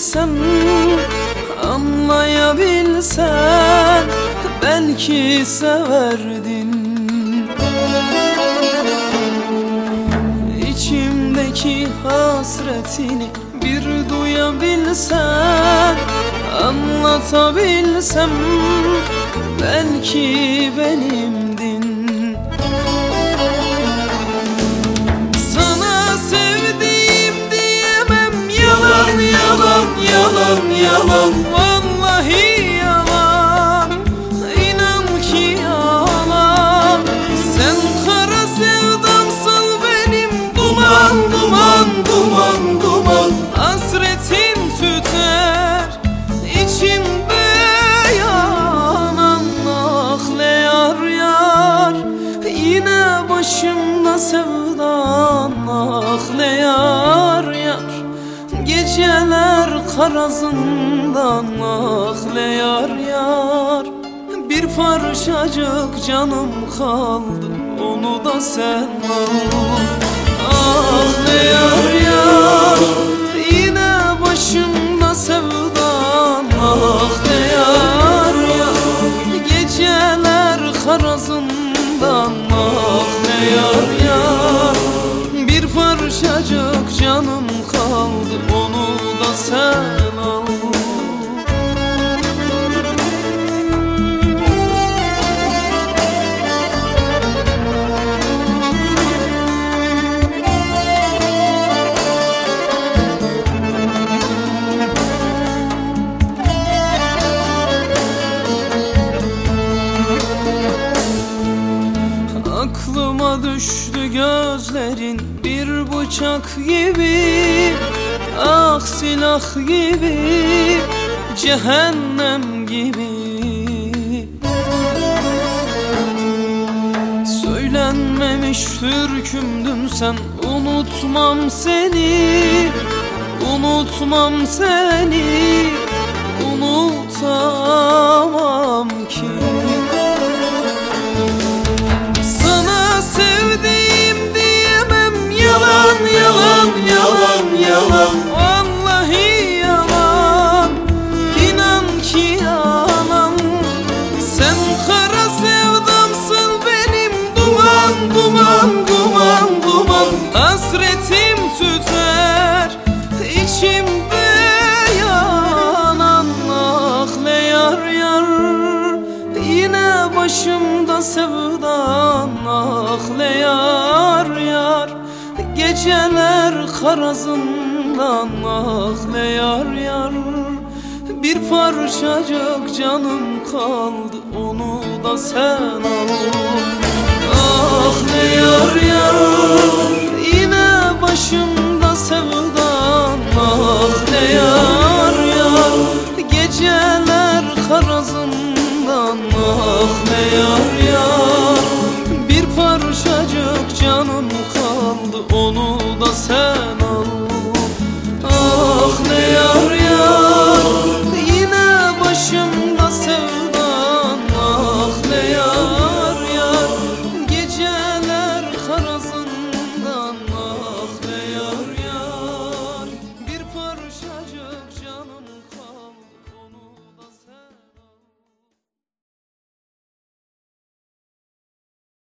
Bilebilsem Anlayabilsen belki severdin. İçimdeki hasretini bir duyabilsen Anlatabilsem belki benimdin yalan yalan yalan yalan karazından Ah le yar yar. Bir parçacık canım kaldı Onu da sen al. Ah le yar yar Yine başımda sevdan. Ah le yar yar Geceler karazından. Ah le yar yar Bir parçacık canım kaldı Onu sen al Aklıma düştü gözlerin bir bıçak gibi Ah silah gibi cehennem gibi. Söylenmemiş türkümdün sen unutmam seni Unutmam seni. Unutamam ki başımda sevdan ah le yar. Geceler karazından ah le yar yar. Bir parçacık canım kaldı onu da sen al